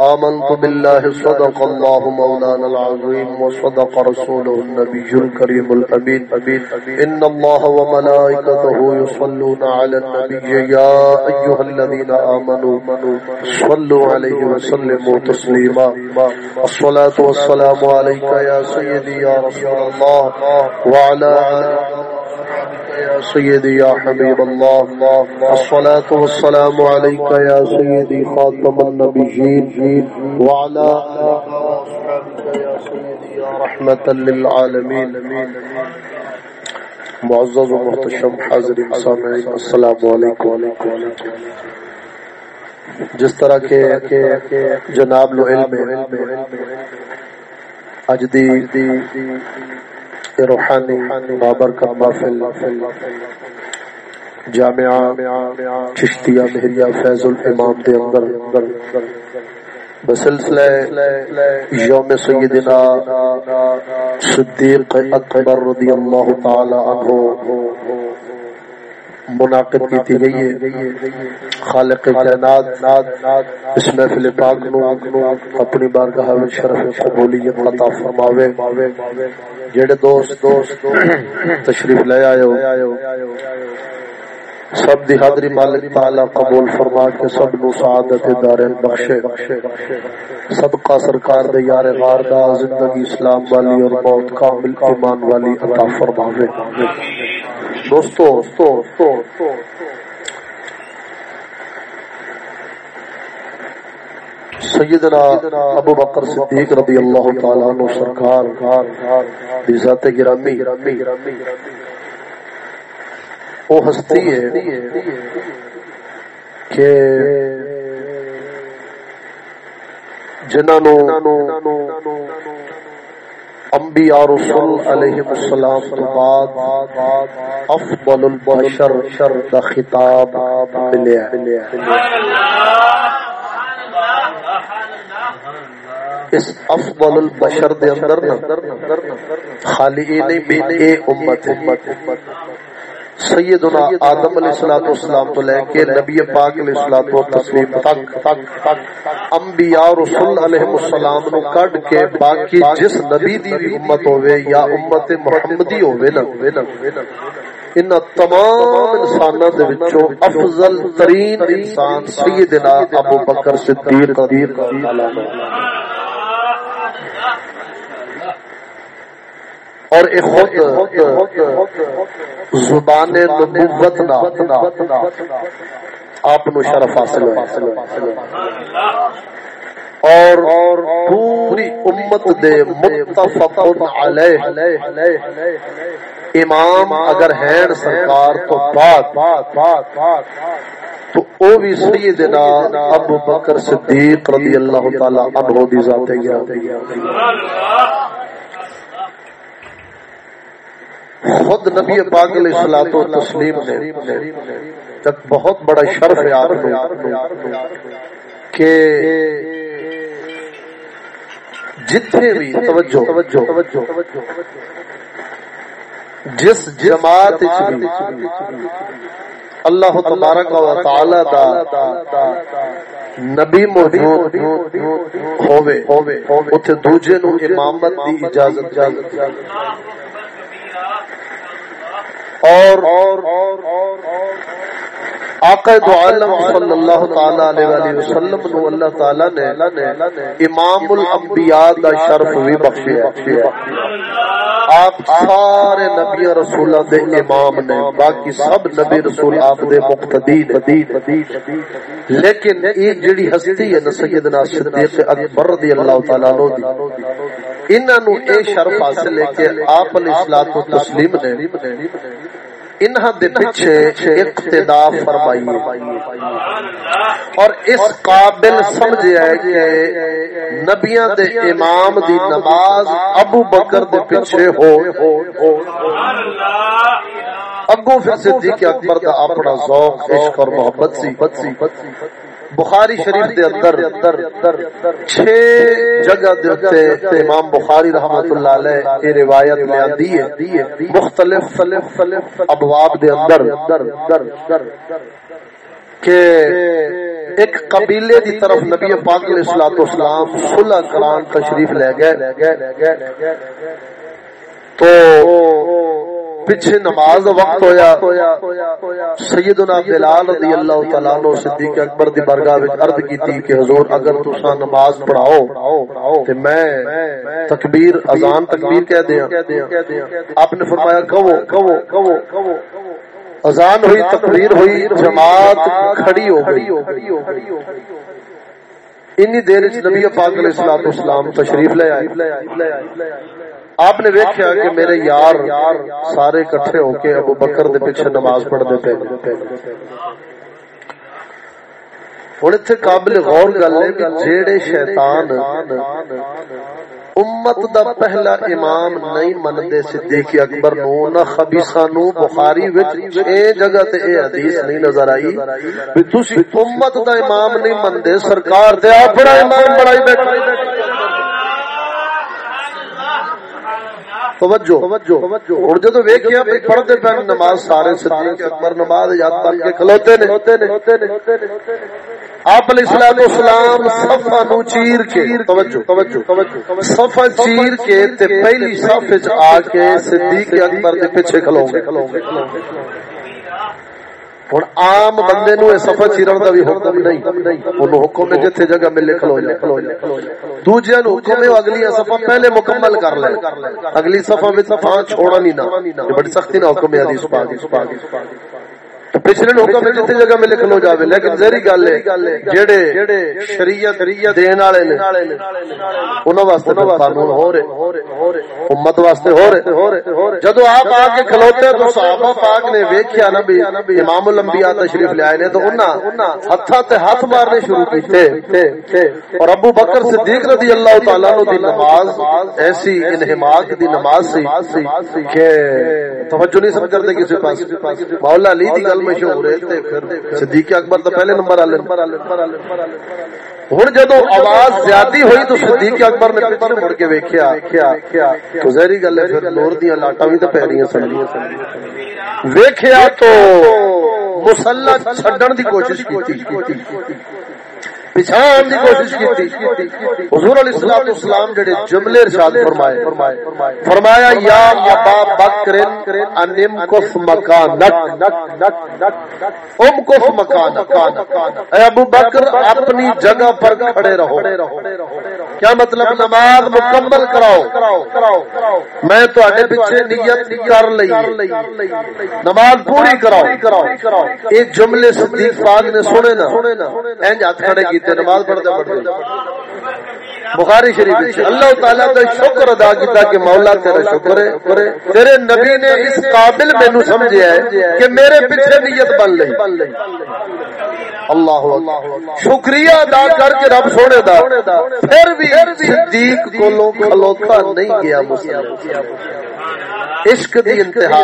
آمنت بالله صدق الله مولانا العظيم وصدق رسوله النبي الكريم الأمين إن الله وملائكته يصلون على النبي يا أيها الذين آمنوا صلوا عليه وسلموا تسليما الصلاة والسلام عليك يا سيدي يا رسول الله وعلى آله يا سيدي يا حبيب الله. الصلاة والسلام عليك يا سيدي خاتم النبيين. وعلى يا سيدي يا رحمة للعالمين. معزز ومحتشم حاضر سامعين السلام عليكم جس طرح کے جناب لو علم اجدی روحانی بابر کا محفل، جامعہ چشتیہ مہریہ فیض الامام دے اندر۔ بسلسلہ یوم سیدنا صدیق اکبر رضی اللہ تعالی عنہ منعقد کی تھی گئی ہے۔ خالق کائنات اس محفل پاک نو اپنی بارگاہ وچ شرف قبولیت عطا فرماوے۔ جڑے دوست دوست تشریف لے آئے ہو، سب دی حاضری مالک تعالی قبول فرما کے سب نو سعادت دارین بخشے۔ صدقہ سرکار دے یار غار دا زندگی اسلام والی اور موت کامل ایمان والی عطا فرماوے۔ دوستو دوستو سیدنا ابو بکر صدیق رضی اللہ تعالی عنہ سرکار دی ذات گرامی. وہ ہستی ہے کہ جنہوں انبیاء رسول علیہ السلام تو بعد افضل البشر دا خطاب ملیا سبحان اللہ! اس افضل البشر دے اندر خالی نہیں بین اے امت سیدنا آدم علیہ الصلوۃ والسلام تو لے کے نبی پاک علیہ الصلوۃ والتسلیم تک انبیاء رسول علیہ السلام نو کڈ کے باقی جس نبی دی بھی امت ہوے یا امت محمدی ہوے نا، ان تمام انساناں دے وچوں افضل ترین انسان سیدنا ابو بکر صدیق رضی اللہ عنہ۔ اور ایک خود زبان نبوت دا آپ نو شرف حاصل اور پوری امت دے متفق علیہ امام اگر ہیں سرکار تو بعد، تو او بھی سیدنا ابو بکر صدیق رضی اللہ تعالی عنہ دی ذات ہے۔ خود نبی پاک علیہ الصلوۃ والتسلیم نے ایک بہت بڑا شرف ہے آپ کو کہ جتنے بھی توجہ توجہ جس جماعت بھی اللہ تبارک و تعالی دا نبی موجود ہووے، اوتھے دوجے نو امامت دی اجازت اجازت اور آقا دو عالم صلی اللہ تعالی علیہ وسلم نو اللہ تعالی نے امام الانبیاء دا شرف بھی بخشیا آپ سارے نبی رسولہ دے امام نے باقی سب نبی رسول آپ دے مقتدی لیکن ایک جڑی ہستی ہے سیدنا صدیق اکبر رضی اللہ تعالی عنہ دی انہاں نو اے شرف حاصل ہے کہ آپ علیہ الصلوۃ والتسلیم نے انہاں دے پیچھے اقتدا فرمائی اور اس قابل سمجھے ہے کہ نبیاں دے امام دی نماز ابو بکر دے پیچھے ہو۔ اگوں پھر صدیق اکبر دا اپنا ذوق، عشق اور محبت سی۔ بخاری شریف دے اندر چھ جگہ دے امام بخاری رحمت اللہ علیہ یہ روایت میں آندی ہے، مختلف ابواب دے اندر کہ ایک قبیلے دی طرف نبی پاک علیہ الصلوۃ والسلام صلح کران تشریف لے گئے۔ تو پیچھے نماز وقت ہویا، سیدنا بلال رضی اللہ تعالی عنہ صدیق اکبر دی بارگاہ وچ عرض کیتی کہ حضور اگر تساں نماز پڑھاؤ تے میں تکبیر، اذان تکبیر کہہ دیاں۔ آپ نے فرمایا، کہو کہو کہو اذان ہوئی، تکبیر ہوئی، جماعت کھڑی ہو گئی۔ انی دیر نبی پاک علیہ الصلوۃ والسلام تشریف لے آئے۔ آپ نے ویکھیا کہ میرے یار سارے اکٹھے ہو کے ابو بکر دے پیچھے نماز پڑھتے پے۔ ہوں اتنے قابل غور گل ہے کہ جیڑے شیطان امت دا پہلا امام نہیں مندے صدیق اکبر نو نہ خبیثہ نو بخاری وچ اے جگہ تے اے حدیث نہیں نظر آئی کہ تسی امت دا امام نہیں مندے سرکار تے اپنا امام بنائی بیٹھے۔ توجہ ہوں پڑھتے پہ نماز سارے صدیق، اکبر نماز یاد کر کے کھلوتے نے آپ علیہ السلام اسلام نو چیر کے، توجہ توجہ چیر کے تے پہلی صف آ کے صدیق اکبر کے پیچھے کھلو گے ہوں عام بندے نو سفر چیرن کا بھی حکم نہیں۔ انہوں حکم ہے جتھے جگہ ملے کھلو جائے دوجے نو حکم ہے اگلی صفا پہلے مکمل کر لے۔ اگلی صفا میں صفا چھوڑا نہیں نہ۔ بڑی سختی نہ حکم ہے حدیث پاک پچھلے لوگوں میں جتنے جگہ میں لکھ لو جاوے، لیکن زہری گل ہے جڑے شریعت دین والے نے، انہاں واسطے قانون ہو رہے، امت واسطے ہو رہے۔ جدو آپ آ کے کھلوتے تو صحابہ پاک نے ویکھیا نا بھی امام الانبیاء تشریف لے آئے نے، تو انہاں ہتھاں تے ہاتھ مارنے شروع کیتے۔ اور ابو بکر صدیق رضی اللہ تعالی عنہ دی نماز، ایسی انہماک دی نماز سی کہ توجہ نہیں سمجھ کرتے کسی پاس۔ مولا علی دی گل مشہور ہے صدیق اکبر تو پہلے نمبر والے ہوں جدو آواز زیادہ ہوئی تو صدیق اکبر نے پیچھے مڑ کے ویکیا تو زہری گل ہے، پھر نور دیا لاٹا بھی تو پی رہی سن۔ ویکیا تو مسلح چڈن دی کوشش کی پچھان دی کوشش کی حضور علیہ الصلوۃ والسلام جڑے جملے ارشاد فرمائے۔ فرمایا، یا ابا بکر انم کف مکانک۔ ام کف مکانک۔ اے ابو بکر، اپنی جگہ پر کھڑے رہو۔ کیا مطلب؟ نماز مکمل کراؤ۔ میں تواڈے پیچھے نیت کر لئی نماز پوری کراؤ۔ یہ جملے صدیق پاک نے سنے نا۔ انج ہاتھ کھڑے کی کیتے نماز پڑھتے پڑھتے بخاری شریف اللہ تعالیٰ کا شکر ادا کیتا کہ مولا تیرا شکر ہے۔ تیرے نبی نے اس قابل مینو سمجھا ہے کہ میرے پیچھے نیت بن لئی۔ اللہ شکریہ ادا کر کے رب سونے دا پھر بھی صدیق کو لوگ کھلوتا نہیں گیا مسلم۔ عشق دی انتہا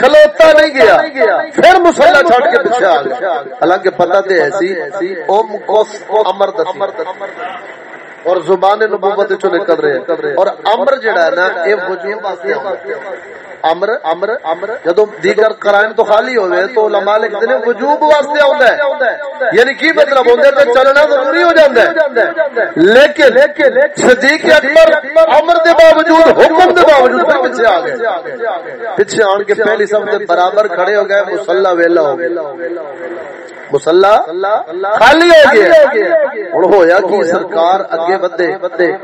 کھلوتا نہیں گیا پھر مسلح چھڑ کے پیچھے آ گیا۔ حالانکہ پتہ تے ایسی اوم کوس امر اور زبان نبوت چ نکل رہے اور امر جڑا ہے نا اے وجود واسطے امر امر امر۔ جدو دیگر قرائن تو خالی ہوئے تو علماء لکھتے ہیں وجوب واسطے آندا ہے۔ یعنی کی مطلب؟ ہوندا ہے تے چلنا ضروری ہو جاندا ہے۔ لیکن صدیق اکبر امر دے باوجود، حکم دے باوجود پیچھے آ گئے۔ پیچھے آن کے پہلی سب سے برابر کھڑے ہو گئے مصلا ویلا ہو گیا مسلا خالی ہو گیا ہوں ہویا کہ سرکار اگے بدے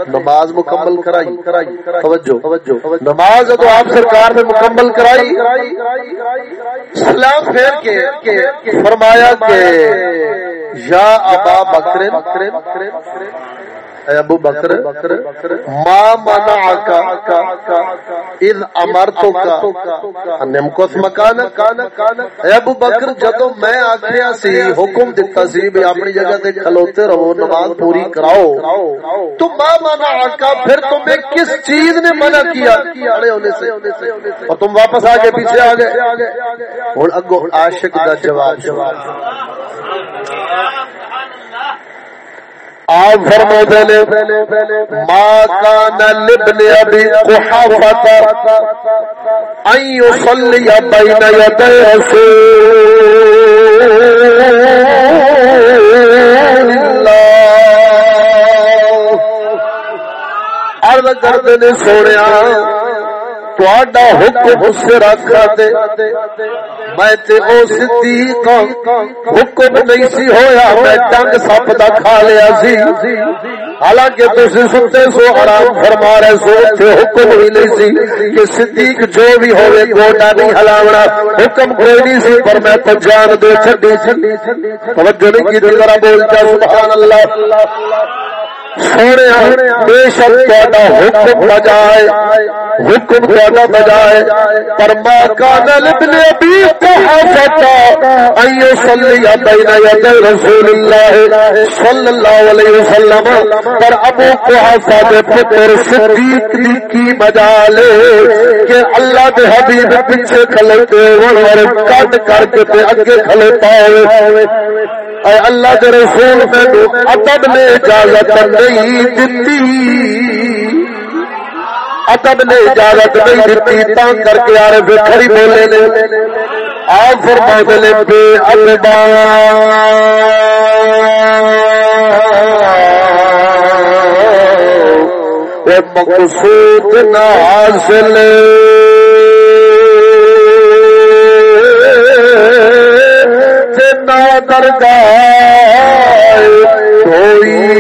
نماز مکمل کرائی۔ توجہ۔ نماز تو آپ سرکار نے مکمل کرائی۔ سلام پھیر کے فرمایا کہ یا ابا بکر اے ابو بکر، ما منعک اذ امرتک، ان نمکس مکان۔ اے ابو بکر، جدو میں آکھیا سی، حکم دتا سی بھی اپنی جگہ تے کھلوتے رہو، نماز پوری کراؤ۔ تو ما منعک، پھر تمہیں کس چیز نے منع کیا؟ کھڑے ہونے سے۔ اور تم واپس آگے پیچھے آ گئے ہن اگو عاشق دا جواب جواب آپ فرماتے نے ما کان لابن ابي قحافه ان يصلي بين يدي رسول الله. عرض کرتے نے سونیا تہاڈا حکم سرا کھاتے میں تے او صدیق حکم نہیں سی ہویا، میں ڈنگ سپ دا کھا لیا سی۔ حالانکہ تسی ستے سو آرام فرما رہے سو تے حکم ہی نہیں سی کہ صدیق جو بھی ہوئے، گوٹا نہیں ہلاونا۔ حکم کوئی نہیں سی، پر میں تو جان دے چھڈی سی۔ توجہ نہیں کی دل ذرا بول جا سبحان اللہ۔ سونے بے شک تا حکم بجائے، حکم تا بجائے۔ پر ما کان ابن ابي قحافه ان يصلي بين يدي رسول الله صلى الله عليه وسلم پر ابو قحافه دے پتر صدیق دی کی مجال کہ اللہ دے حبیب پیچھے کھلتے اور کٹ کر کے تے اگے کھلتا ہوئے اے اللہ کے رسول، میں ادب نے اجازت دے نہیں دیتی ادب نے اجازت نہیں دیتی تا کر کے آ رہے کھڑی بولے نے آپ فرما نے بے ادبا مقصود نہ حاصل درگاہ کوئی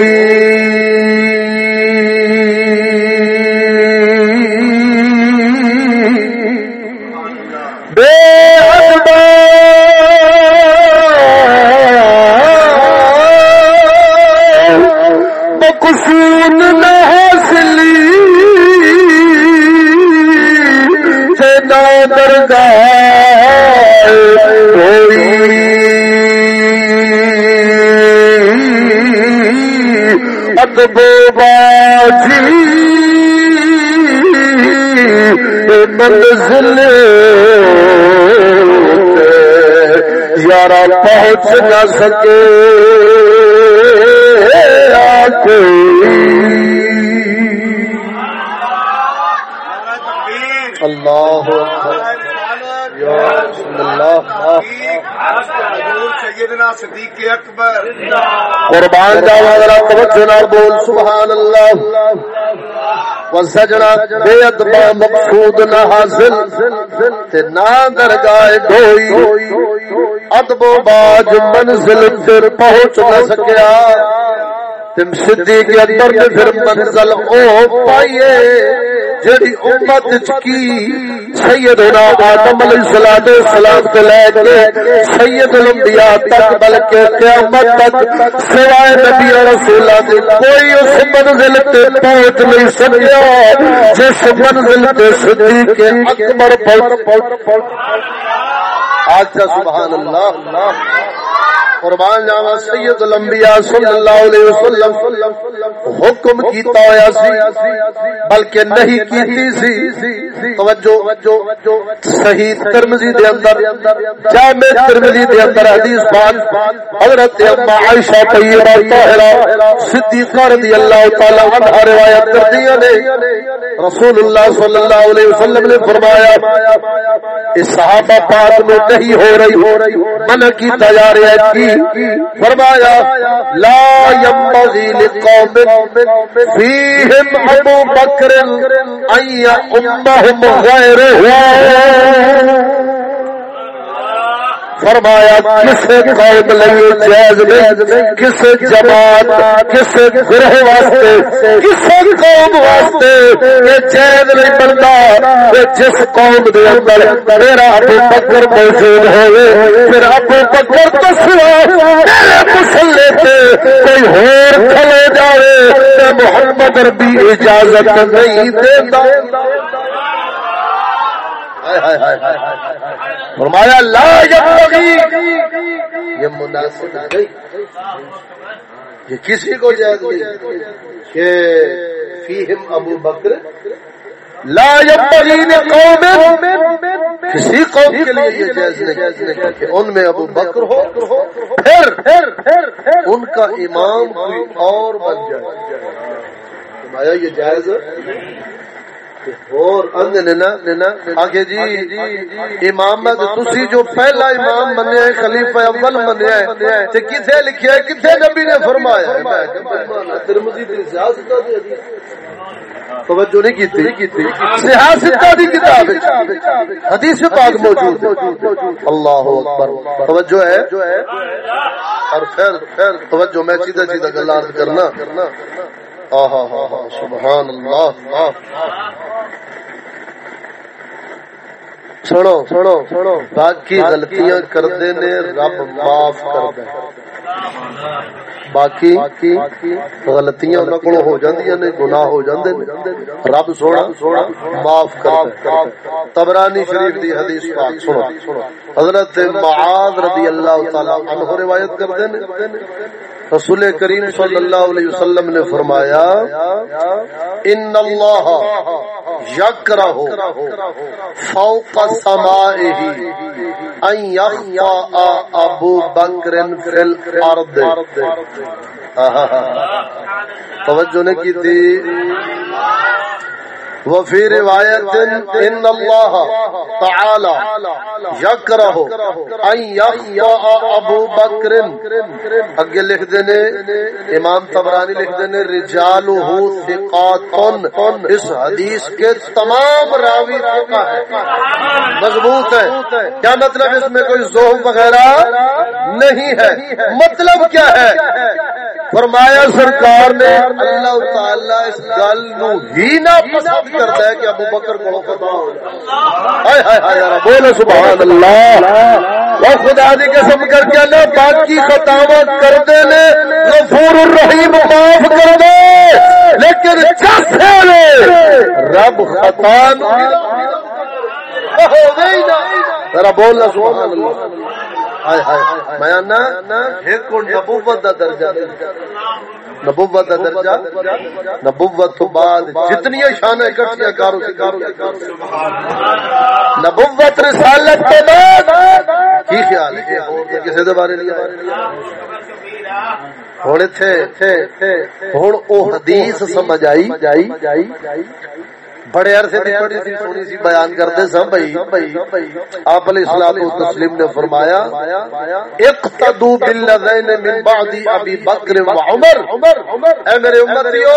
باجی منزل یارا پہنچ نہ سکے کوئی قربان جاوا ذرا توجہ نال بول سبحان اللہ وسجنا بے ادبا مقصود نہ حاصل، تے نہ درگاہ ڈھوئی ادب و باج منزل پھر پہنچ نہ سکیا۔ تم صدیق اکبر نے پھر منزل او پائیے۔ جیڑی امت کی سیدنا آدم علیہ الصلوۃ والسلام کو لے کے سید الانبیاء تک، بلکہ قیامت تک سوائے نبی اور رسول کے کوئی اس منزل تے پہنچ نہیں سکیا، جس منزل تے صدیق اکبر پہنچ آج سبحان اللہ اللہ۔ قربان جاوا سید الانبیاء صلی اللہ علیہ وسلم حکم کیتا ہویا سی، بلکہ نہیں کیتی سی۔ توجہ، صحیح ترمذی دے اندر، جامع ترمذی دے اندر حدیث پاک حضرت ام عائشہ طیبہ طاہرہ صدیقہ رضی اللہ تعالی عنہا روایت کرتی ہیں رسول اللہ صلی اللہ علیہ وسلم نے فرمایا، اس صحابہ پاک میں نہیں ہو رہی ہو رہی منع کی تیار ہے کی فرمایا لا ينبغي لقوم فيهم ابو بکر ان امهم غيره. فرمایا، کسے قوم لیے جائز نہیں. کسے جماعت، کسے گروہ واسطے، کسے قوم واسطے یہ جائز نہیں بنتا جس قوم دے اندر میرا ابو بکر موجود ہوئے، پھر ابو بکر تو سوا میرے مسلے تے کوئی ہور کھلے جائے محمد ربی اجازت نہیں دیتا. فرمایا، لا یہ مناسب نہیں۔ یہ کسی کو جائز نہیں کہ فیہم ابو بکر، لا ينبغي قوم کسی قوم کے لیے یہ جائز نہیں کہ ان میں ابو بکر ہو، پھر ان کا امام کوئی اور بن جائے۔ یہ جائز آگے جی امام تسی جو پہلا امام منیا ہے خلیفہ اول منیا ہے لکھیا ہے نبی نے فرمایا توجہ نہیں کی سیاست کی کتاب حدیث پاک موجود اللہ اکبر۔ توجہ ہے۔ اور پھر پھر توجہ میں سیدھا سیدھا گلا کرنا۔ سبحان اللہ۔ سنو سنو سنو باقی غلطیاں کردے نے رب معاف کر دے باقی غلطیاں انہاں کول ہو جاندیاں نے گناہ ہو جاندے نے رب سونا معاف کر دے طبرانی شریف دی حدیث پاک سنو حضرت معاذ رضی اللہ تعالی عنہ روایت کردے نے رسول کریم صلی اللہ علیہ وسلم نے فرمایا ان اللہ یکرہ فوق سمائه ان یخطا ابو بکر فی الارض توجہ نے کی تھی وفي رواية إن الله تعالى يكره أن يخطأ أبو بكر. اگے لکھ دینے امام تبرانی لکھ دینے رجالہ ثقات اس حدیث کے تمام راوی ثقہ ہے مضبوط ہے کیا مطلب اس میں کوئی زوہ وغیرہ نہیں ہے؟ مطلب کیا ہے؟ فرمایا، سرکار نے اللہ تعالی اس گل نو ہی نہ پسند کرتا ہے کہ ابو بکر کو خطا ہو ہائے ہائے ہائے بولو سبحان اللہ۔ وہ خدا دی قسم کر کے اللہ باقی خطاوت کر دے نے غفور الرحیم معاف کر دے لیکن چاہتے نے رب خطا ذرا بولنا سبحان اللہ۔ میں نبوت کا درجہ نبوت کا درجہ نبوت تو بعد جتنی شان اکٹھیاں کارو نبوت رسالت کے بعد کی خیال ہے؟ کسی کے بارے لیا؟ ہوں ہوں وہ حدیث سمجھ آئی۔ بڑے عرصے دی بڑی سی سونی سی بیان کرتے سن بھائی۔ آپ علیہ الصلوۃ والتسلیم نے فرمایا، اقتدوا بالذین من بعد ابی بکر و عمر۔ اے میرے امتیو،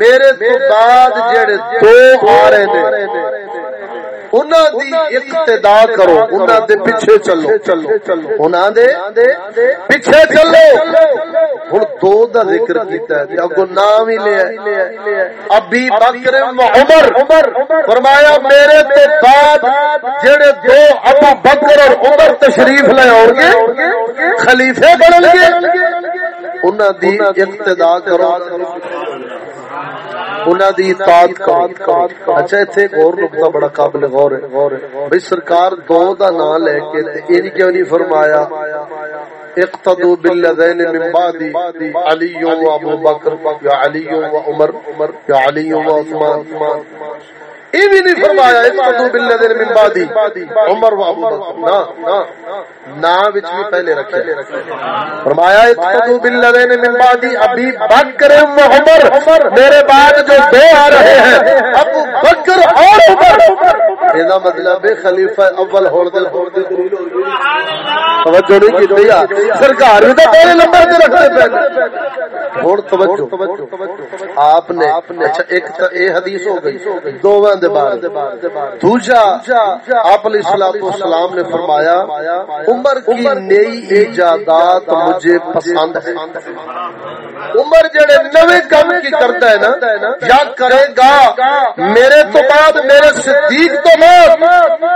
میرے تو بعد جڑے دو آ رہے نے انہاں دی اقتدا کرو انہاں دے پیچھے چلو۔ انہاں دے پیچھے چلو۔ ہن دو دا ذکر کیتا ہے اگو نام ہی لیا ابی بکر عمر۔ فرمایا میرے تے بعد جڑے دو ابو بکر اور عمر تشریف لے آؤ گے خلیفے بنن گے۔ انہاں دی اقتدا کرو۔ انہاں دی اطاعت کرو اچھا ایتھے ایک اور نقطہ بڑا قابل غور ہے۔ بھئی سرکار دو دا نام لے کے کیوں نہیں فرمایا، اقتدوا بالذین من بعد علی و ابو بکر یا علی و عمر یا علی و عثمان۔ یہ بھی نہیں فرمایا من عمر و ابو بکر۔ نا نا وچ بھی پہلے رکھے۔ فرمایا اقتدوا من بکر و عمر، میرے بعد جو دو آ رہے ہیں۔ ابو بکر اور عمر۔ مطلب ہے، خلیفہ اول ہون ہو گئی سرکار بھی تو پہلے نمبر آپ نے اچھا، ایک حدیث ہو گئی۔ دونوں دے بارے۔ دوجا، آپ علیہ الصلوۃ والسلام نے فرمایا، عمر کی نئی ایجادات مجھے پسند ہے عمر جڑے نوے کام کی کرتا ہے نا، یا کرے گا، میرے تو بعد میرے صدیق تو بعد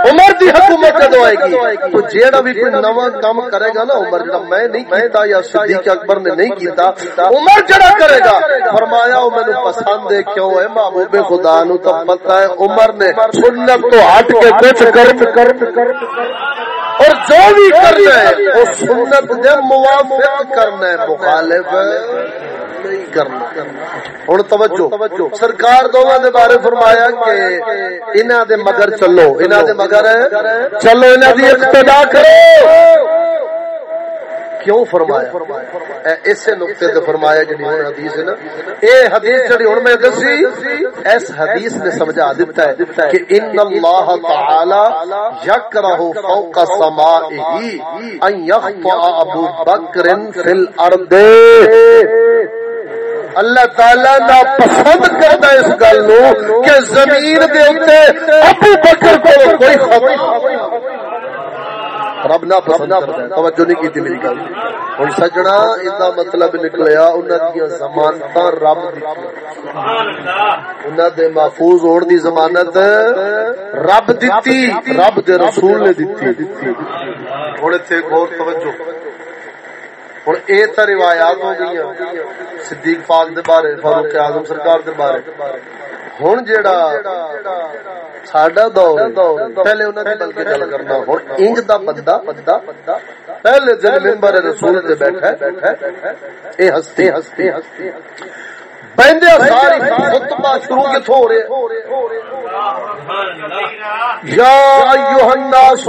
عمر دی حکومت کدو آئے گی؟ تو جیڑا بھی کوئی نواں کام کرے گا نا، عمر جڑا میں نہیں کیتا یا صدیق اکبر نے نہیں کیتا، عمر جڑا کرے گا۔ فرمایا، وہ مینوں پسند ہے، کیوں ہے؟ محبوب خدا نو تو پتہ ہے عمر نے سنت تو ہٹ کے کچھ کر کر اور جو بھی کرنا ہے، وہ سنت دے موافق کرنا ہے، مخالف ہوں توجہ، سرکار دونوں دے بارے فرمایا کہ انہاں دے مگر چلو۔ انہاں دے مگر چلو انہاں دی اقتدا کرو۔ کیوں فرمایا؟ اسے نقطے تے فرمایا جنی ہن حدیث ہے نا، اے حدیث جڑی ہن میں دسی، اس حدیث نے سمجھا دیتا ہے کہ ان اللہ تعالی یکرہ فوق سمائه ان یخطا ابو بکر فی الارض۔ اللہ تعالی نہ پسند کرتا اس گل نو کہ زمین دے اوتے ابو بکر کو کوئی خطا رب نہ پسند توجہ نہیں کی میری گل۔ ہوں سجنا اس مطلب نکلیا انہوں دیا ضمانت رب انہوں دے محفوظ ہونے دی ضمانت رب دیتی رب دے رسول نے دیتی ہوں اتنے غور توجہ۔ ہوں یہ تو روایات ہو گئی صدیق پاک دے بارے، فاروق اعظم سرکار دے بارے۔ ہوں جیڑا ساڈا دور پہلے انہوں نے بلکہ گل کرنا ہوں انج دا بندہ بندہ پہلے دن ممبر رسول تے بیٹھا اے ہستے ہستے ہستے بندے ساری خطبہ شروع کتھوں ہو رہے یا ایھا الناس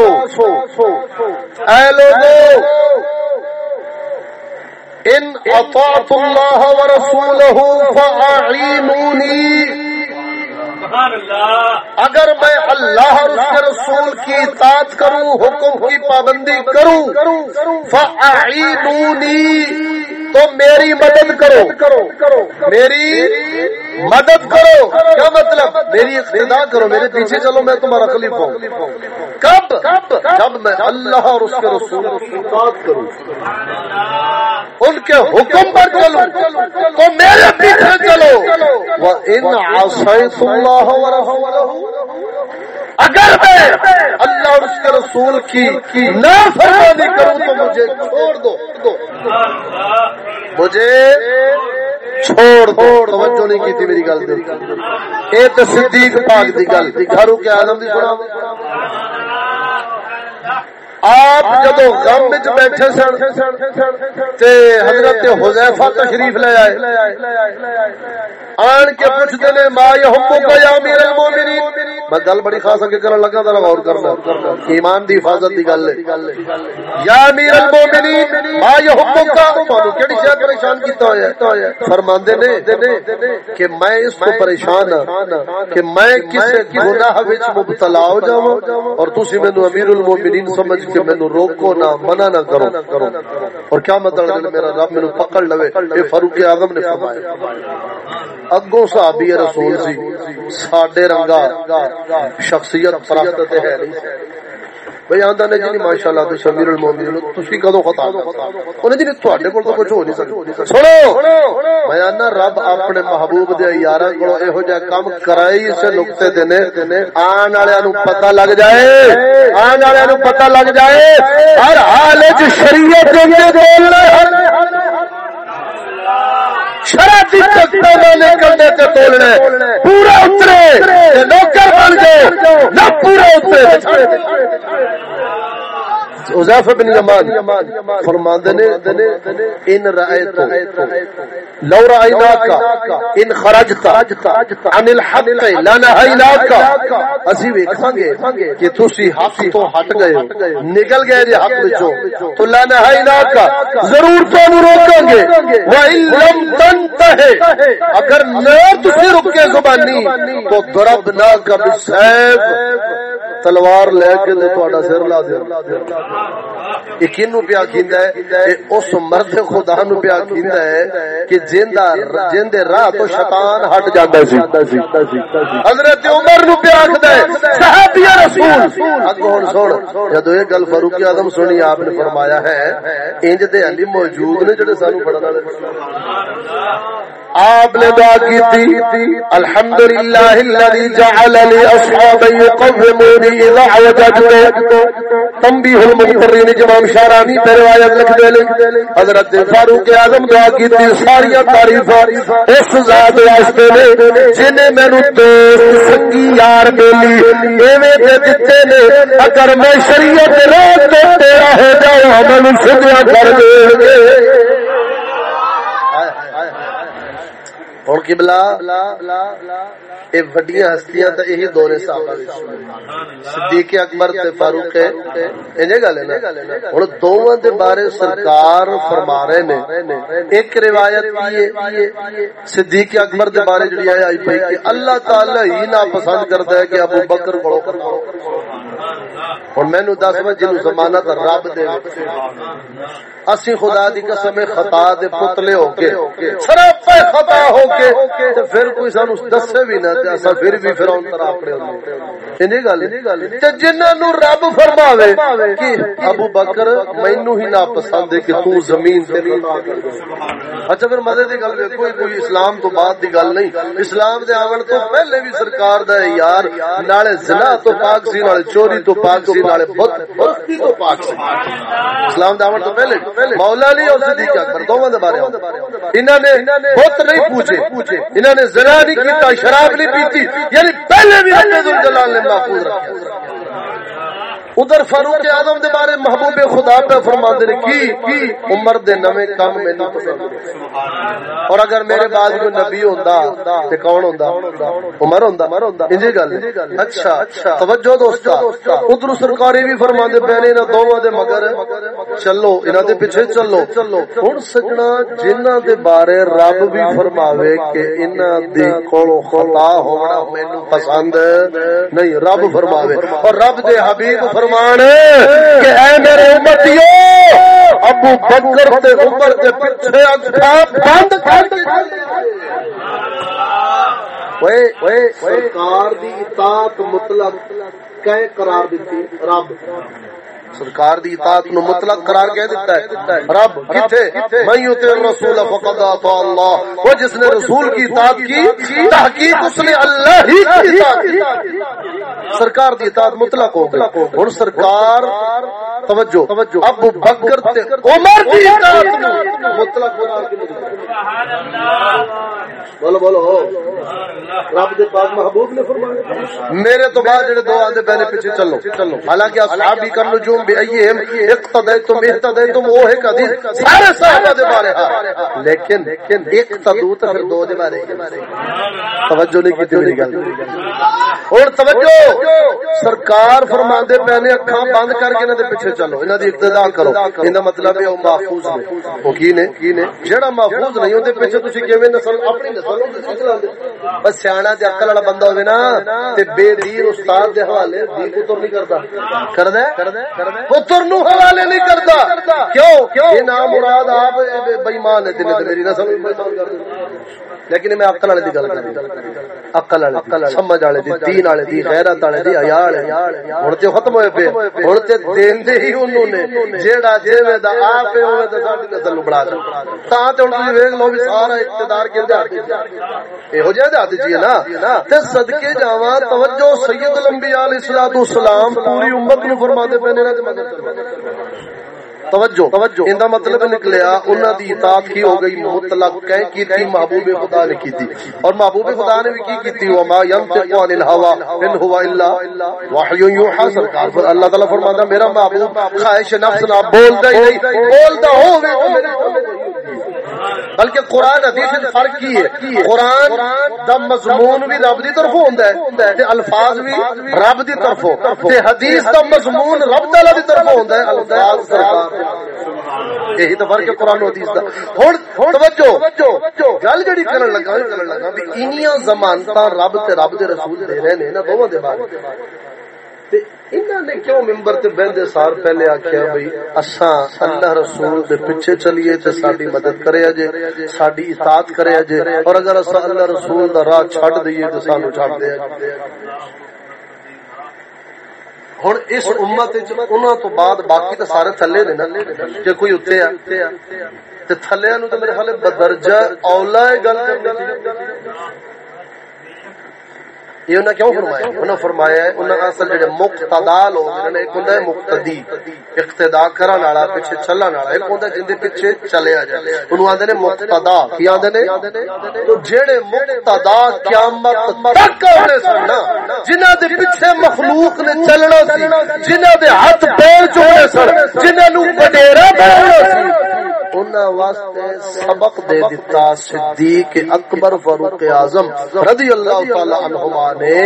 اے لوگو ان اطاعت اللہ ورسولہ فاعینونی اگر میں اللہ اور اس کے رسول کی اطاعت کروں، حکم کی پابندی کروں فعینونی تو میری مدد کرو. میری مدد کرو. کیا مطلب؟ میری اقتدا کرو. میرے پیچھے چلو، میں تمہارا خلیف ہوں. کب؟ کب میں اللہ اور اس کے رسول کی کروں. ان کے حکم پر چلو تو میرے پیچھے چلو. وہ ان اللہ اگر میں اللہ اور اس کے رسول کی نہ فرمانی کروں تو مجھے چھوڑ دو. دو۔ مجھے چھوڑ دو۔ توجہ نہیں کی تھی میری گل دے اے تے صدیق پاک دی گل۔ گھروں کے اعظم دی سنا آپ جدو غم وچ بیٹھے سن تے حضرت حذیفہ تشریف لے آئے۔ آن کے پوچھتے نے ما یحب کا یا امیر المومنین؟ میں گل بڑی خاص اگے کرن لگا ذرا غور کرنا۔ ایمان دی حفاظت دی گل ہے۔ یا امیر المومنین ما یحب کا تانوں کیڑی شے پریشان کیتا ہویا ہے؟ فرماندے نے کہ میں اس کو پریشان ہاں کہ میں کسے گناہ وچ مبتلا ہو جاواں اور تسی مینوں امیر المومنین سمجھ کہ مینو روکو نہ، منع نہ کرو۔ اور کیا مطلب میرا رب مینو پکڑ لوے۔ یہ فاروق اعظم نے فرمایا، اگوں صحابی رسول سی، ساڈے رنگا شخصیت پرست ہے نہیں۔ بھائی آندا نے جی ماشاءاللہ تو شمیر المومنین تسی کدو خطا انہیں جی تواڈے کول تو کچھ ہو نہیں سکدا۔ سنو! میں آنا رب اپنے محبوب دے یاراں کولو ایہو جا کام کرائی اس نقطے تے نے آن والےاں نو پتہ لگ جائے۔ آن والےاں نو پتہ لگ جائے۔ ہر حال وچ شریعت دے بولنا شرط پورا اترے نوکر بن گئے نہ پورا اترے حذیفہ بن یمان فرماندے نے ان رایت لو راینا کا ان خرجت عن الحق، لا نهيناك اسی ویکھاں گے کہ تسی حق تو ہٹ گئے ہو، نکل گئے جے حق وچوں، تو لا نهيناك ضرور تو روکاں گے و ان لم تنتهي اگر نہ تسی رکے زبانی، تو ضرب نہ کا بسیف تلوار لے کے سر لا دیا پیا ہے کہ اس مرد خدا نو پیا ہے کہ جندے راہ تو شیطان ہٹ جاتا سی جی۔ حضرت عمر نو پیا ہے، صحابی رسول۔ اگوں سن جدو یہ گل فاروق اعظم سنی، آپ نے فرمایا ہے، انج دے علی موجود نے جڑے سانو پڑھن والے سبحان اللہ آپ نے دعا کی تھی، الحمدللہ الذي جعل لي اصحاب يقوموني اذا وجدت. تنبیہ المقررین امام شارانی پہ روایت لکھ دے لے حضرت فاروق اعظم دعا کی تھی ساری تعریف اس ذات واسطے نے جنہیں مینوں دوست سنگی یار ملی ایویں تے دتے نے، اگر میں شریعت راہ تے تیرا ہو جاؤں مینوں سدیا کر دے ہوں کبلا یہ وڈیاں ہستیاں تو یہی دورے صدیق اکبر تے فاروق گل ہے نا؟ ہوں دونوں دے بارے سرکار فرما رہے نے۔ ایک روایت صدیق اکبر دے بارے جڑی ہے آئی پی کہ اللہ تعالی ہی نہ پسند کرتا ہے کہ ابو بکر بڑو ہوں مینو دس میں جنو زمانت رب دے اسی خدا دی قسم خطا دے پتلے ہو کے سراپے خطا ہو کے تے پھر کوئی سانو دسے بھی نہ تے اسا پھر بھی فرعون طرح اپنے ہوندے انہی گل تے جنہاں نو رب فرماوے کہ ابو بکر مینوں ہی نہ پسند ہے کہ تو زمین تے اچھا پھر مدد دی گل کوئی کوئی اسلام تو بعد دی گل نہیں۔ اسلام دے آون تو پہلے بھی سرکار دا یار۔ نالے زنا تو پاک سی، نالے چوری تو پاک سی، نالے بت بستی تو پاک سی۔ اسلام دے آون تو پہلے مولا علی اور صدیق اکبر دوواں دے بارے انہاں نے بت نہیں پوچھے۔ انہاں نے زنا نہیں کیتا شراب نہیں پیتی. یعنی پہلے بھی رب ذوالجلال نے محفوظ رکھا. ادھر فاروق اعظم دے بارے محبوب خدا پہ فرما دے کی عمر دے نویں کام مینوں پسند اور اگر میرے بعد کوئی نبی ہوندا تے کون ہوندا؟ عمر ہوندا۔ انجی گل اچھا توجہ دوستا ادھر سرکاری بھی فرما دے پہنے نہ دوواں دے مگر۔ چلو، انہاں دے پیچھے چلو۔ ہن سجنا جنہاں دے بارے رب بھی فرماوے کہ انہاں دے کولو خطا ہونا مینوں پسند نہیں، رب فرماوے۔ اور رب دے حبیب فرمان کہ اے میرے امتیو ابو بکر تے عمر دے پیچھے اکھا بند کر سرکار دی اطاعت مطلق کہے قرار دیتی رب۔ سرکار دی اطاعت نو مطلق قرار کہہ دیتا ہے۔ رب کتے میں یوتے رسول فقد اطاع اللہ۔ وہ جس نے رسول کی اطاعت کی تحقیق اس نے اللہ ہی کی اطاعت سرکار دی اطاعت مطلق ہو گئی۔ اور سرکار، توجہ، ابو بکر تے عمر دی اطاعت مطلق قرار کی سبحان اللہ بولو بولو رب دے پاک محبوب نے فرمایا۔ میرے تو بعد جڑے دو آدھے پہلے پیچھے چلو۔ چلو حالانکہ اصحاب بھی کر نجوم بے ایہم اقتدیتم احتدیتم وہ ہے حدیث سارے صحابہ دے بارے ہاں لیکن اقتدو تو پھر دو دے بارے توجہ نہیں کی میری گل۔ اور توجہ! سرکار فرماندے پہنے اکھاں بند کر کے انہاں دے پیچھے چلو، انہاں دی اقتدا کرو۔ ایندا مطلب ہے او محفوظ نے۔ او کی نے؟ کی نے جڑا محفوظ نہیں ہوندے پیچھے تسی کیویں نسل؟ اپنی نسل نوں سوچ لاندے بس سیاںا تے عقل والا بندہ ہوے نا، تے بے دین استاد دے حوالے دی پتر نہیں کردا۔ کردا کردا پتر نو حوالے نہیں کرتا کیوں؟ یہ نام مراد آپ بے ایمان ہے تے میری نسل بے ایمان کر دے۔ لیکن میں عقل والے دی گل کر رہا عقل والے سمجھ والے دی، دین والے دی، غیرت والے دی حیا ہن تے ختم ہوئے پے ہن تے ہی انہوں نے جیڑا دا آپ تے ساڈی نسل تے ہن تسی ویکھ لو بھی سارا اقتدار کیندے جی نا تے صدقے جاواں توجہ سید الانبیاء علیہ الصلوۃ والسلام پوری امت نو فرما پے نے توجہ. توجہ. ان مطلب نکلیا انہاں دی اطاعت کی ہو گئی مطلق کہیں کی تھی محبوب خدا نے کی تھی. اور محبوب خدا نے بھی کی کی تھی وما ينطق عن الهوى ان هو الا وحي يوحى. سرکار اللہ تعالی فرماتا میرا محبوب خواہش نفس نہ بولتا ہی نہیں بولتا ہو بلکہ قرآن حدیث فرق کی ہے۔ قرآن دا مضمون بھی رب دی طرف ہوندا ہے تے الفاظ بھی رب دی طرف تے حدیث دا مضمون رب تعالی دی طرف ہوندا ہے۔ الفاظ سرکار یہی تو فرق ہے قرآن و حدیث دا۔ ہن توجہ، گل جڑی کرن لگا کرن لگا بھی انیاں ضمانتاں رب تے رب دے رسول دے رہے نے نا دوواں دے بارے۔ تے نے کیوں ممبر تے بہندے سار پہلے آکھیا بھئی، اساں اللہ رسول دے پیچھے چلیے تے ساڈی مدد کرے اجے، ساڈی اطاعت کرے اجے، اور اگر اساں اللہ رسول دا راہ چھڈ دئیے تے سانو چھڈ دے اجے۔ ہوں اس امت وچ انہاں تو بعد باقی تو سارے تھلے نے نا کہ کوئی اتنے آ تھلے نو تو میرے خیال بدرجہ اولا گل کرنی یہ انہوں کیوں فرمایا؟ انہوں فرمایا ہے انہوں اصل جڑے مقتدا لوگ انہوں ایک ہوندا ہے مقتدی، اقتدا کرن والا، پیچھے چلن والا، ایک ہوندا جن دے پیچھے چلے آ جائے۔ انہوں آندے نے مقتدا، کی آندے نے؟ تو جڑے مقتدا قیامت تک ہونے سن نا، جنہاں دے پیچھے مخلوق نے چلنا سی، جنہاں دے ہاتھ پیر چوڑے سن، جنہاں نو وڈیرا بننا سی انہاں واسطے سبق دے دیتا صدیق اکبر فاروق اعظم رضی اللہ تعالی عنہما نے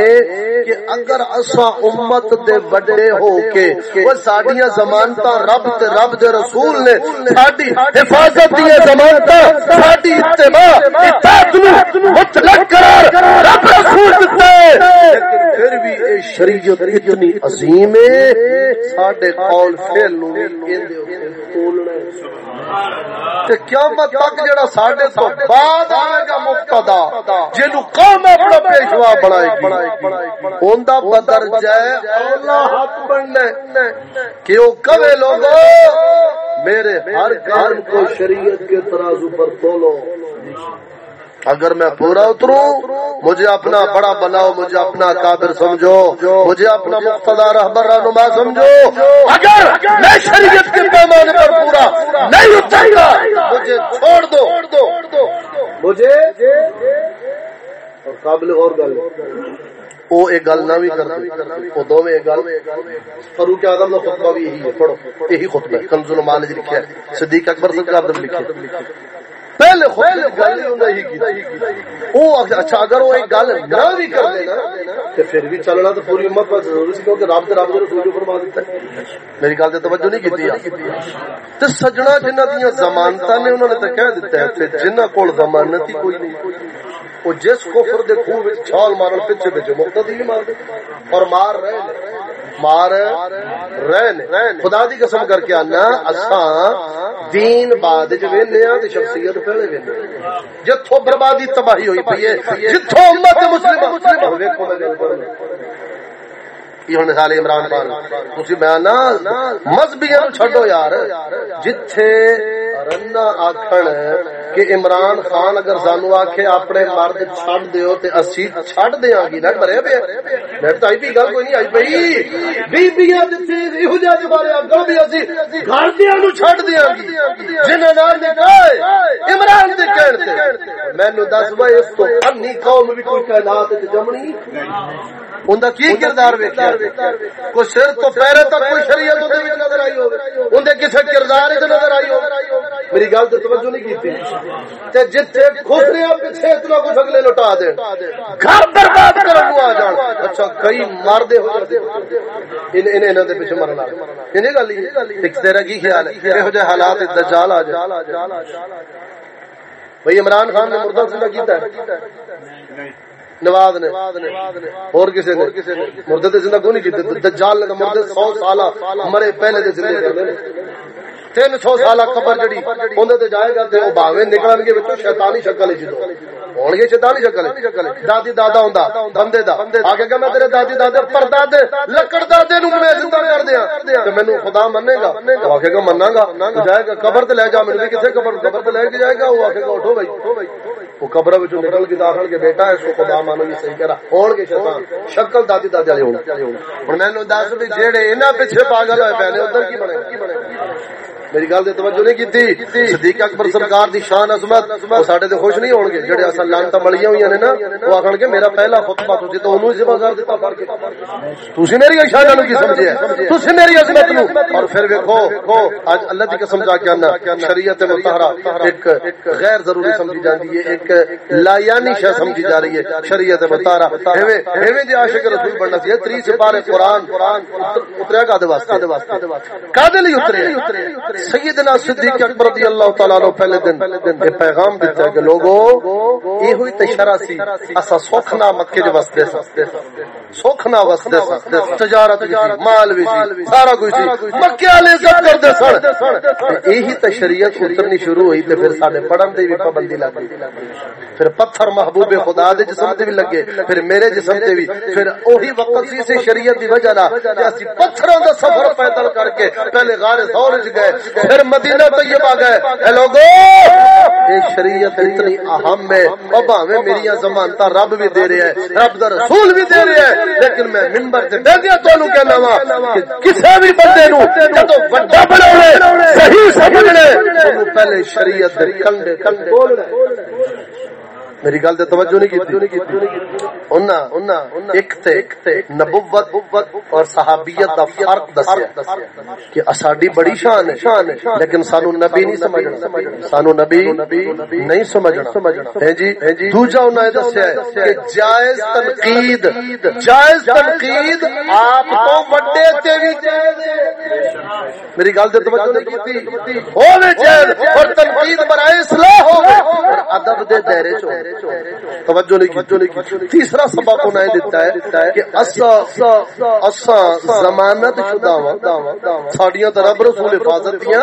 کہ اگر اسا امت دے بڑے ہو کے وہ ساڈیاں ضمانتاں رب تے رب دے رسول نے ساڈی حفاظت دی ضمانتاں، ساڈی اتباع، اطاعت نو مطلق قرار رب رسول دیتا ہے۔ لیکن پھر بھی اے شریعت اتنی عظیم ہے، ساڈے قول فعل نو ایندے بولنا تے قیامت تک جڑا ساڈے تو بعد آئے گا مقتدا جنو قوم اپنا پیشوا بنائے گی۔ اوندا بدر جائے اولا حق بننے کہ او کہے لوگو، میرے ہر کام کو شریعت کے ترازو پر تولو اگر میں پورا اتروں، مجھے اپنا بڑا بناؤ مجھے اپنا قابر سمجھو، مجھے اپنا مقتدا رہبر رہنما سمجھو۔ اگر میں شریعت کے پیمانے پر پورا نہیں اتروں گا مجھے چھوڑ دو۔ مجھے اور قابل اور گل وہ ایک گل نہ بھی کرتے، وہ دو میں ایک گل۔ فاروق اعظم کا خطبہ بھی یہی ہے، پڑھو۔ یہی خطبہ ہے کنز المال لکھا ہے، صدیق اکبر سرکار نے لکھا ہے۔ پہلے خود گل ہی کی اچھا اگر وہ ایک گل نہ بھی کر دے تو پھر بھی چلنا تو پوری امت پر ضروری سی کیونکہ رب رب نے رسول فرما دیتا ہے۔ میری گل سے توجہ نہیں کی تو سجنا جنہ دیا ضمانت نے انہوں نے تو کہہ دیتا ہے جنہ کو ضمانت ہی کوئی نہیں۔ وہ جس کفر دے خوہ وچ چھال مارن پیچھے پیچھے مقتدی مار دے۔ اور مار رہے مار رہے خدا دی قسم کر کے آنا، اساں دین بعد وچ ویندے ہاں تے شخصیت پہلے ویندے جتھوں بربادی تباہی ہوئی پئی ہے، جتھوں امت مسلمہ مسلمہ ویکھو میں گل کروں یہ ہوں مثال عمران خان۔ تھی بیان مذہبی چھڈو یار۔ جتھے رنا آخر کہ عمران خان اگر سانو آخے اپنے مرد چھڈ دیو تے اسی چھڈ دیاں گی۔ نہ مرے پے۔ نیٹ تو گل کوئی نہیں، آئی جتھے ایہو بارے اگل بھی اسی گھر دیاں نو چھڈ دیاں گی۔ جنہاں نال نکاح عمران دے کہن تے۔ مینوں دس بھائی، اس تو انی قوم بھی کوئی کائنات تے جمنی۔ اوندا کی کردار ویکھیا؟ کوئی سر تو پیرے تک کوئی شریعت وچ نظر آئی ہوے اندے کسے کردار وچ نظر آئی ہوے میری گل تے توجہ نہیں کیتی۔ تے جتھے پیچھے اتنا کچھ اگلے لٹا دے۔ گھر برباد کرن نو آ جان۔ اچھا کئی مار دے ہو جاندے۔ ان ان انہاں دے پیچھے مرنا گل ہی ایک تیرا کی خیال ہے؟ ایہو جے حالات دجال آ جائے۔ بھئی عمران خان نے مردہ زندہ کیتا ہے؟ نواز نے، اور کسی نے مردے تے زندہ کیوں نہیں کیتے؟ دجال نے مردے 100 سالہ مرے پہلے دے زندہ کر دے تین سو سال قبر جڑی اندر تے جائے گا تے او باویں نکلن گے وچوں شیطانی شکل وچ دو جی ہون گے جی شیطانی شکل دادی دادا ہوندا، بندے دا۔ آگے کہ میں تیرے دادی دادے پر دادے لکڑ دادے نو میں زندہ کر دیاں تے مینوں خدا منے گا آگے کہ مننا گا، جائے گا قبر تے لے جا، مینوں کسے قبر قبر تے لے کے جائے گا، وہ آگے کہ اٹھو بھائی. وہ قبر وچوں نکل کے داخل کے بیٹا ہے، اس کو خدا مانو، یہ صحیح کرا ہون کے شیطان۔ شکل دادی دادی والے ہون ہن مینوں دس بھی جڑے انہاں پیچھے پاگل ہوئے پہلے، ادھر کی بنے کی بنے؟ میری گل توجہ نہیں کی صدیق اکبر سرکار دی شان عظمت، وہ ساڈے تے خوش نہیں ہون گے جڑے اصل لانتا ملیاں ہوئی نے نا، وہ آکھن گے میرا پہلا خطبہ تسی تو اونوں ذمہ دار دیتا پڑھ کے۔ تسی میری شان نو کی سمجھے تسی میری عظمت نو۔ اور پھر ویکھو اج اللہ دی قسم جا کے انا شریعت مطہرہ ایک غیر ضروری سمجھی جاندی ہے، ایک لا یعنی شے سمجھی جا رہی ہے، شریعت مطہرہ۔ ایویں ایویں دی عاشق رسول بننا سی 30 سپارے قرآن اتریا کدے واسطے۔ کدے لیے اترے؟ سیدنا صدیق اکبر رضی اللہ تعالی عنہ پہلے دن یہ پیغام دیتا ہے کہ لوگو یہ ہوئی تشرا سی اسا سکھ نہ مکے دے واسطے سکھ نہ واسطے تجارت بھی سی مال بھی سی سارا کچھ سی مکے والے سب کردے سن۔ یہی تشریعت اترنی شروع ہوئی تے پھر ساڈے پڑھن دی بھی پابندی لگ گئی۔ پھر پتھر محبوب خدا دے جسم تے بھی لگے، پھر میرے جسم تے بھی۔ پھر وہی وقت سی سے شریعت دی وجہ نال کہ اسی پتھروں دا سفر پیدل کر کے پہلے غار ثور وچ گئے۔ پھر مدینہ طیبہ گئے۔ اے لوگو اے شریعت اتنی اہم ہے۔ او بھاویں میری ضمانتاں رب بھی دے رہا ہے رب دا رسول بھی دے رہا ہے لیکن میں منبر تے بیٹھ گیا تانوں کہنا وا ہاں کہ کسے بھی بندے نو جدوں بڑا بناوے صحیح سمجھ لے پہلے شریعت دے کنڈے کنڈے میری گل تے توجہ نہیں کیتی۔ کی ایک تے نبوت اور صحابیت دا فرق دسیا کہ اساڈی بڑی شان ہے، لیکن سانو نبی نہیں سمجھنا۔ سانو نبی نہیں سمجھنا۔ ہے جی جی دوجا انہاں دسیا ہے کہ جائز تنقید جائز تنقید آپ تو بڑے تے بھی میری گل تے توجہ نہیں کیتی۔ ہوے جائز، اور تنقید برائے اصلاح ہوے ادب دے دائرے چ توجہ نہیں تیسرا سبب انہیں دیتا ہے کہ ضمانت شدہ ساڈیاں تو رب رسول حفاظت دیا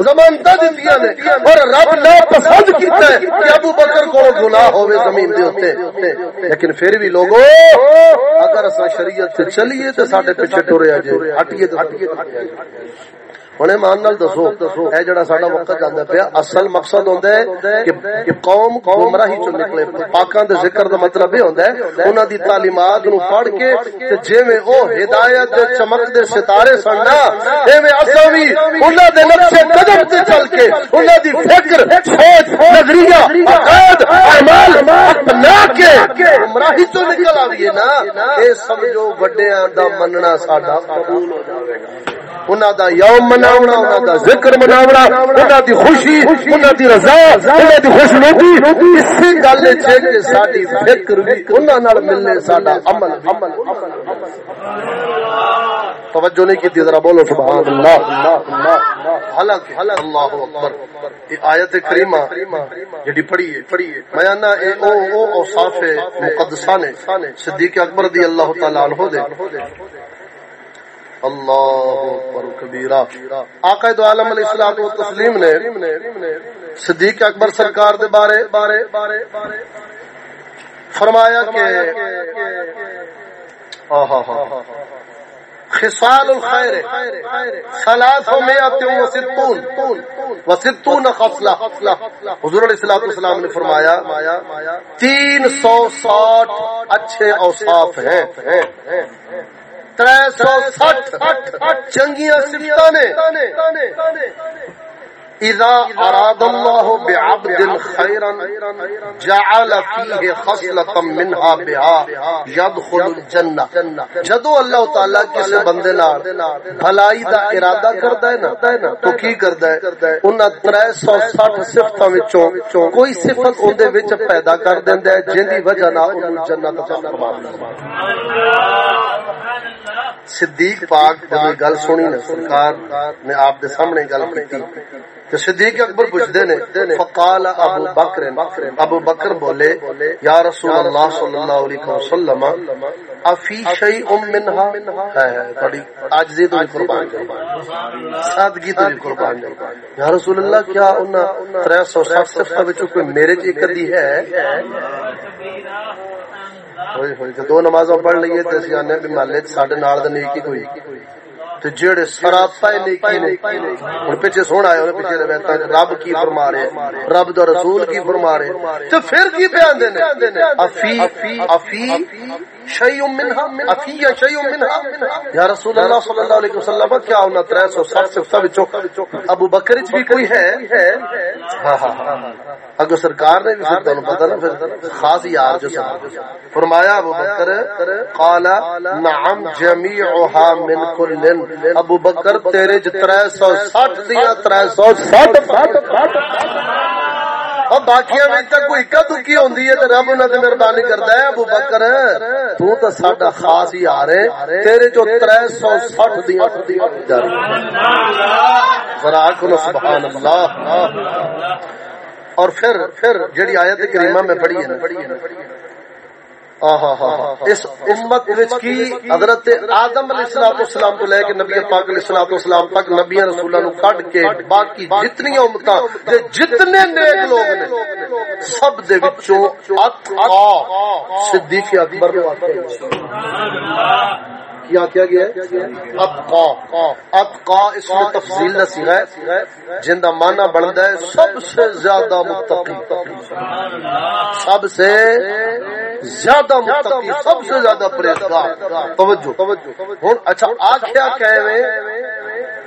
ضمانت دیتی نے اور رب نہ پسند کیتا ہے کہ ابو بکر کو گناہ ہوے زمین دے اوتے لیکن پھر بھی لوگو اگر اسا شریعت سے چلیے تو ساڈے پیچھے ٹریا جائے ہٹیے تو ہٹیے۔ ہوں ایمان نال دسو اے جڑا ساڈا وقت جاندا پیا اصل مقصد ہوندا ہے کہ قوم گمراہی چوں نکلے پاکاں دے ذکر دا مطلب اے ہوندا ہے انہاں دی تعلیمات نو پڑھ کے تے جویں او ہدایت دے چمک دے ستارے سن نا ایویں اساں وی انہاں دے نقشے قدم تے چل کے انہاں دی فکر سوچ نظریہ عقائد اعمال اپنا کے گمراہی چوں نکل آویے نا اے سمجھو دا مننا ساڈا قبول ہو جاوے گا انہاں دا یوم مناونا، انہاں دا ذکر مناونا، انہاں دی خوشی، انہاں دی رضا، انہاں دی خوشنودی اسی گل وچ کہ ساڈی فکر بھی انہاں نال ملنے، ساڈا عمل عمل توجہ نہیں کی ذرا بولو سبحان اللہ حالانکہ اللہ اکبر۔ یہ آیت کریمہ جڑی پڑھی ہے پڑھی ہے۔ میں نا اے او او اوصاف مقدسہ نے، صدیق اکبر رضی اللہ تعالی عنہ دے۔ اللہ اکبر کبیرہ۔ آقا دو عالم علیہ الصلوۃ والتسلیم نے صدیق اکبر سرکار دے بارے بارے فرمایا کہ خصال الخير ثلاث مئات وستون وستون خصلہ۔ حضور علیہ الصلوۃ والسلام نے فرمایا، تین سو ساٹھ اچھے اوصاف ہیں۔ تر سو سٹھ چنگیاں سفت نے اذا اراد الله بعبد خيرا جعل فيه خصله منها بها يدخل الجنه جدو اللہ تعالی کسی بندے نال بھلائی دا ارادہ کردا ہے نا، تو کی کردا ہے؟ انہاں 360 صفتاں وچوں کوئی صفت اون دے وچ پیدا کر دیندا ہے، جن دی وجہ نال اونوں جنت عطا فرما دیندا صدیق پاک جب گل سنی نا، سرکار نے آپ دے سامنے گل کی تو صدیق اکبر پوچھتے نے، فقال ابو بکر ابو بکر بولے، یا رسول اللہ صلی اللہ علیہ وسلم، افی شیء منها ہے بڑی عاجزی تو قربان سادگی تو قربان یا رسول اللہ، کیا انہاں 360 صفحہ وچ کوئی میرے چ ایک دی ہے؟ ہوئی ہوئی دو نمازاں پڑھ لئیے تے اسی آنے بھی محلے ساڈے نال دا نیکی کوئی تے جڑے سراپا نیکی نے ہن پیچھے سونا ہے پیچھے روایتاں رب کی فرما رہے رب دا رسول کی فرما رہے تے پھر کی بیان دے نے؟ افی افی شیء منها افی شیء منها یا رسول اللہ صلی اللہ علیہ وسلم، کیا انہاں 360 سے سب وچوں ابو بکر وچ بھی کوئی ہے؟ ہاں،, ہاں ہاں اگر سرکار نے بھی پھر تانوں پتہ نا، پھر خاص یار جو فرمایا ابو بکر قال نعم جميعها من كل ابو بکر تیرے تر سو سٹھ دیا تر سو سٹھ اور باقی کوئی اکا ہوندی ہے رب مہربانی کرتا ہے ابو بکر، تو ساڈا خاص ہی آ رہے تیرے جو تر سو سٹھ دیا ذرا آخو سبحان اللہ اور پھر پھر جڑی آیت کریمہ میں پڑھی ہے۔ اس امت وچ کی حضرت آدم علیہ السلام السلام تو لے کے نبی پاک علیہ السلام السلام تک نبی رسولہ نو کٹ کے باقی جتنی امتاں امت جتنے نیک لوگ نے، سب دے وچوں اتقا صدیق اکبر نو آکھیا سبحان اللہ کیا کیا گیا ہے؟ اتقا. اتقا اس میں تفصیل نہ سیرا ہے۔ جن کا مانا بنتا ہے، سب سے زیادہ متقی۔ سب سے زیادہ متقی، سب سے زیادہ پرہیزگار۔ توجہ۔ ہن اچھا آکھیا کہے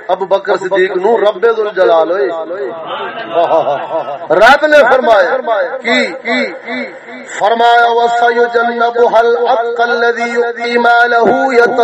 ابو بکر صدیق نو رب ذل جلال ہوئے۔ رب نے فرمایا کی فرمایا وسیو جنب حل اتقى الذي يؤتي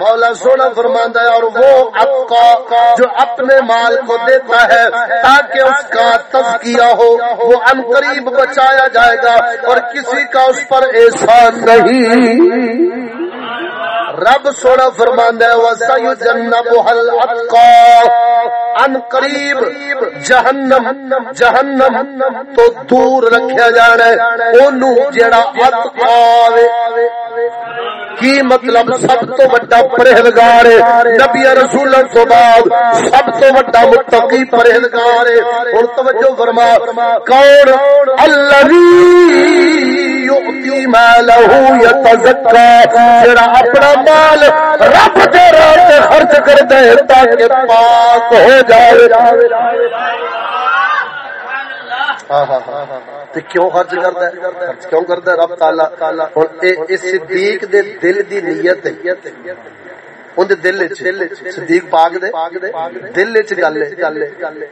مولا سونا فرماندا ہے اور وہ ابقا جو اپنے مال کو دیتا ہے تاکہ اس کا تزکیہ ہو، وہ ان قریب بچایا جائے گا اور کسی کا اس پر احسان نہیں۔ رب سونا فرماندا ہے وسایو جنب حل اتقا ان قریب جہنم جہنم تو دور رکھیا جانا ہے۔ اونوں جڑا اتقا کی مطلب سب تو بڑا پرہیزگار ہے۔ نبی رسول تو بعد سب تو بڑا متقی پرہیزگار ہے۔ اور توجہ فرما، کون؟ الذی یؤتی مالہ یتزکا جڑا اپنا مال رب دے راہ تے خرچ کردا ہے تاکہ پاک ہو۔ جائے۔ کیوں خرچ کرتا ہے؟ خرچ کیوں کرتا ہے رب تعالی؟ صدیق دے دل دی نیت دل صدیق پاک دے دل گل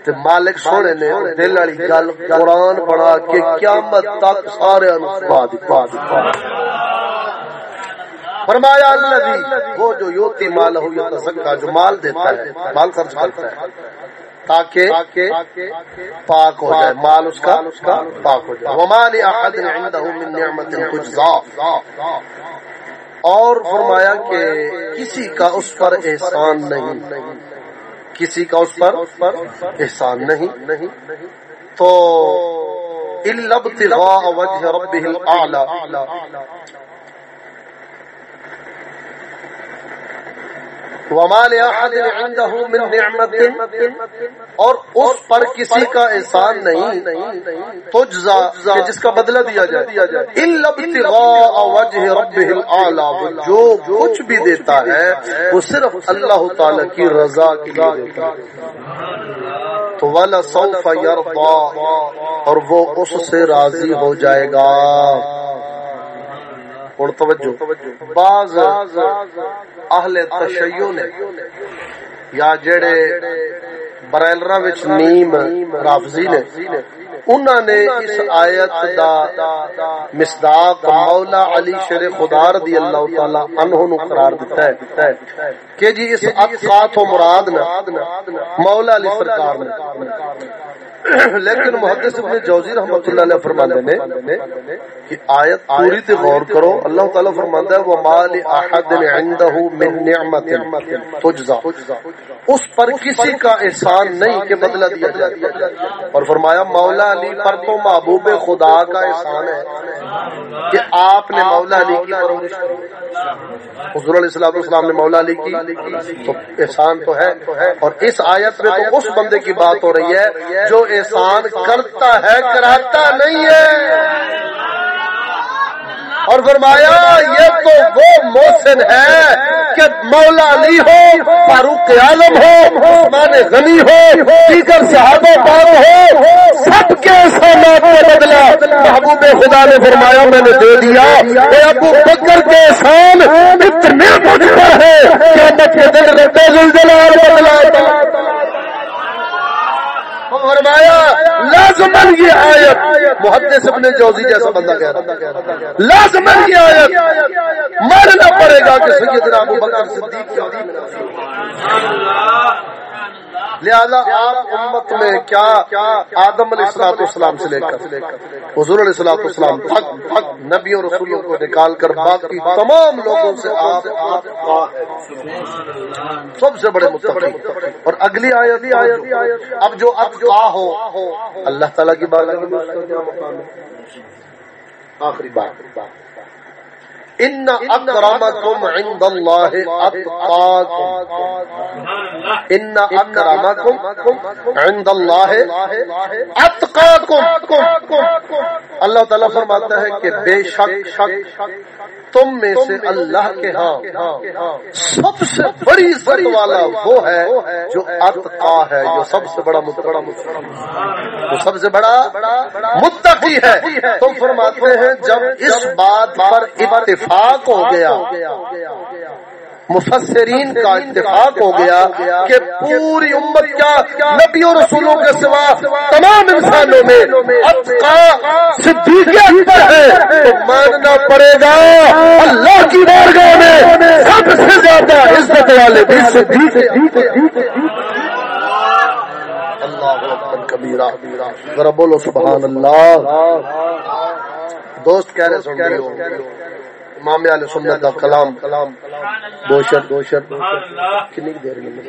تے مالک سونے نے دل والی گل قرآن بنا کے قیامت تک سارے فرمایا اللہ وہ جو یوتی مال ہو یا تزکا جو مال دیتا ہے، مال خرچ کرتا ہے۔ تاکہ پاک ہو جائے، مال اس کا پاک ہو جائے۔ ومال احد عنده من نعمت تجزا۔ اور فرمایا کہ کسی کا اس پر احسان نہیں۔ کسی کا اس پر احسان نہیں۔ تو، الا ابتغاء وجه ربه الاعلى وما لأحد عنده من نعمت اور اس پر کسی کا احسان نہیں، تو جس کا بدلہ دیا جائے۔ الا ابتغاء وجه ربه الاعلى جو کچھ بھی دیتا ہے، وہ صرف اللہ تعالی کی رضا کے لیے دیتا ہے۔ تو والا سوف يرضى، اور وہ اس سے راضی ہو جائے گا۔ اور توجہ۔ بعض اہل تشیع نے یا جڑے برائلرا وچ نیم رافضی نے انہوں نے اس آیت دا مصداق مولا علی شر خدا رضی اللہ تعالی عنہ نو قرار دیتا ہے کہ جی اس اتقات و مراد نہ مولا علی سرکار نے۔ لیکن محدث ابن جوزی رحمت اللہ علیہ فرماتے ہیں کہ آیت پوری تے غور کرو، اللہ تعالی فرماندا ہے، وما لاحد عنده من نعمت تجزا اس پر کسی کا احسان نہیں کہ بدلہ دیا جائے۔ اور فرمایا، مولا علی پر تو محبوب خدا کا احسان ہے کہ آپ نے مولا علی کی پرورش حضور علیہ السلام نے مولا علی کی، تو احسان تو ہے۔ اور اس آیت میں تو اس بندے کی بات ہو رہی ہے جو احسان کرتا ہے کراتا نہیں ہے۔ اور فرمایا، یہ تو وہ محسن ہے کہ مولا علی ہو، فاروق عالم ہو، عثمان غنی ہو، دیگر صحابہ پاک ہو، سب کے احسانات کو بدلا۔ محبوب خدا نے فرمایا، میں نے دے دیا۔ اے ابو بکر کے احسان اتنے مجھ پر ہے کہ میں کے دل رب ذوالجلال بدلا۔ فرمایا لازمن یہ آیت محدث ابن جوزی جیسا بندہ کہہ رہا لازمن یہ آیت ماننا پڑے گا کہ سیدنا ابو بکر صدیق کی لہذا آپ امت میں کیا آدم علیہ السلام اسلام سے لے کر حضور علیہ السلام اسلام تک نبیوں رسولوں کو نکال کر باقی تمام لوگوں سے آپ سب سے بڑے متقی اور اگلی آیت اب جو اب جو ہو، اللہ تعالیٰ کی بات آخری بات۔ ان اکرمکم عند اللہ اتقاکم ان اکرمکم عند اللہ اتقاکم اللہ تعالیٰ فرماتا ہے کہ بے شک شک تم میں سے اللہ کے ہاں۔ سب سے بڑی عزت والا وہ ہے جو اتقا ہے جو سب سے بڑا بڑا جو سب سے بڑا متقی ہے۔ تم فرماتے ہیں جب اس بات پر اتفاق اتفاق ہو گیا مفسرین کا اتفاق ہو گیا کہ پوری امت کیا نبی اور رسولوں کے سوا تمام انسانوں میں صدیق اکبر ہے۔ تو ماننا پڑے گا اللہ کی بارگاہ میں سب سے زیادہ عزت والے بھی صدیق اللہ کبیرہ۔ ذرا بولو سبحان اللہ۔ دوست کہہ رہے سن رہے امام علیہ سنت کا کلام. کلام دوشت دوشت کنی دیر میں